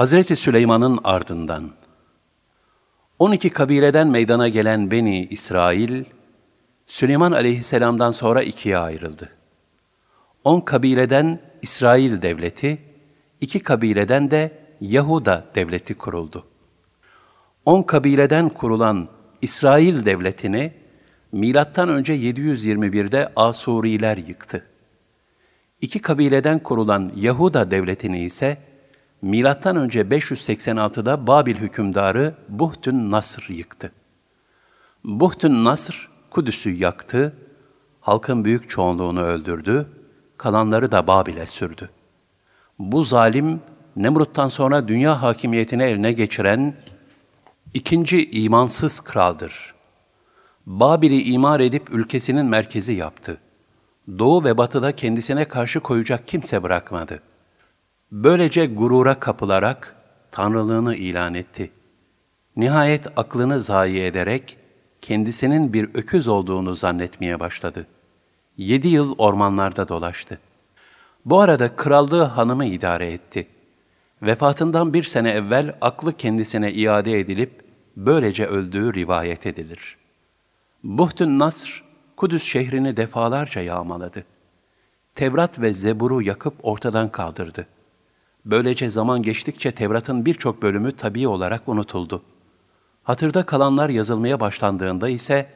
Hazreti Süleyman'ın ardından 12 kabileden meydana gelen Beni İsrail, Süleyman aleyhisselamdan sonra ikiye ayrıldı. 10 kabileden İsrail devleti, iki kabileden de Yahuda devleti kuruldu. 10 kabileden kurulan İsrail devletini milattan önce 721'de Asuriler yıktı. İki kabileden kurulan Yahuda devletini ise Milattan önce 586'da Babil hükümdarı Buhtün Nasr yıktı. Buhtün Nasr Kudüs'ü yaktı, halkın büyük çoğunluğunu öldürdü, kalanları da Babil'e sürdü. Bu zalim Nemrut'tan sonra dünya hakimiyetini eline geçiren ikinci imansız kraldır. Babil'i imar edip ülkesinin merkezi yaptı. Doğu ve batıda kendisine karşı koyacak kimse bırakmadı.'' Böylece gurura kapılarak tanrılığını ilan etti. Nihayet aklını zayi ederek kendisinin bir öküz olduğunu zannetmeye başladı. Yedi yıl ormanlarda dolaştı. Bu arada krallığı hanımı idare etti. Vefatından bir sene evvel aklı kendisine iade edilip böylece öldüğü rivayet edilir. Buhtun Nasr, Kudüs şehrini defalarca yağmaladı. Tevrat ve Zebur'u yakıp ortadan kaldırdı.'' Böylece zaman geçtikçe Tevrat'ın birçok bölümü tabii olarak unutuldu. Hatırda kalanlar yazılmaya başlandığında ise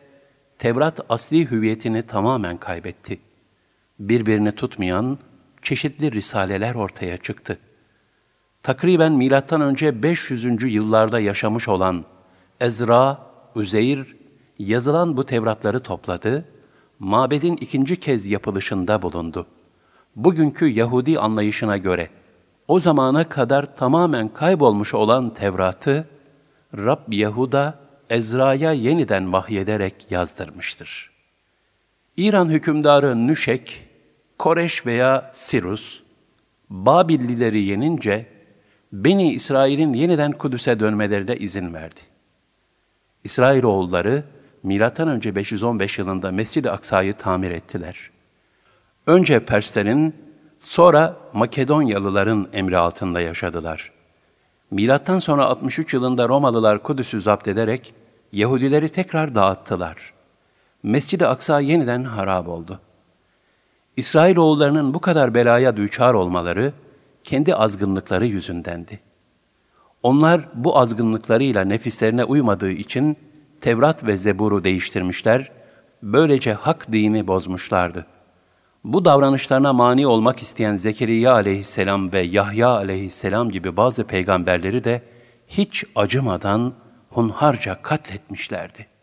Tevrat asli hüviyetini tamamen kaybetti. Birbirini tutmayan çeşitli risaleler ortaya çıktı. Takriben milattan önce 500. yıllarda yaşamış olan Ezra, Üzeyr yazılan bu Tevratları topladı, mabedin ikinci kez yapılışında bulundu. Bugünkü Yahudi anlayışına göre o zamana kadar tamamen kaybolmuş olan Tevrat'ı Rab Yahuda Ezra'ya yeniden vahyederek yazdırmıştır. İran hükümdarı Nüşek, Koreş veya Sirus, Babillileri yenince Beni İsrail'in yeniden Kudüs'e dönmelerine izin verdi. İsrailoğulları M.Ö. 515 yılında Mescid-i Aksa'yı tamir ettiler. Önce Perslerin Sonra Makedonyalıların emri altında yaşadılar. Milattan sonra 63 yılında Romalılar Kudüs'ü zapt ederek Yahudileri tekrar dağıttılar. Mescid-i Aksa yeniden harap oldu. İsrailoğullarının bu kadar belaya düçar olmaları kendi azgınlıkları yüzündendi. Onlar bu azgınlıklarıyla nefislerine uymadığı için Tevrat ve Zebur'u değiştirmişler, böylece hak dini bozmuşlardı. Bu davranışlarına mani olmak isteyen Zekeriya aleyhisselam ve Yahya aleyhisselam gibi bazı peygamberleri de hiç acımadan hunharca katletmişlerdi.